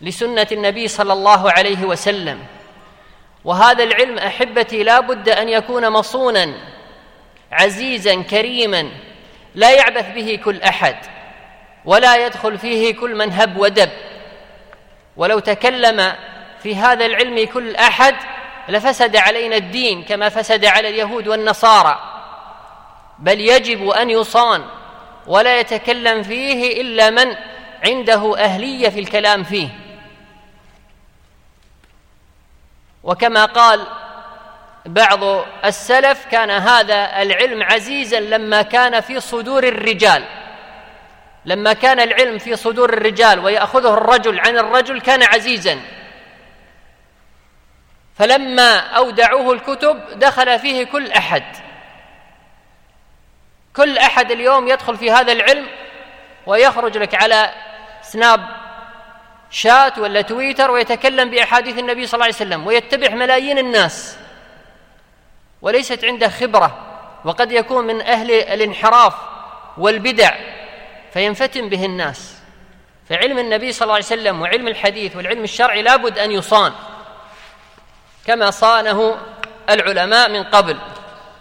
لسنة النبي صلى الله عليه وسلم. وهذا العلم أحبتي لا بد أن يكون مصونا عزيزا كريما لا يعبث به كل أحد ولا يدخل فيه كل من هب ودب. ولو تكلم في هذا العلم كل أحد لفسد علينا الدين كما فسد على اليهود والنصارى. بل يجب أن يصان ولا يتكلم فيه إلا من عنده أهلية في الكلام فيه. وكما قال بعض السلف كان هذا العلم عزيزا لما كان في صدور الرجال. لما كان العلم في صدور الرجال ويأخذه الرجل عن الرجل كان عزيزا. فلما أودعوه الكتب دخل فيه كل أحد. كل أحد اليوم يدخل في هذا العلم ويخرج لك على سناب شات ولا تويتر ويتكلم بأحاديث النبي صلى الله عليه وسلم ويتبع ملايين الناس. وليست عنده خبرة وقد يكون من أهل الانحراف والبدع فينفتن به الناس. فعلم النبي صلى الله عليه وسلم وعلم الحديث والعلم الشرعي لابد أن يصان كما صانه العلماء من قبل.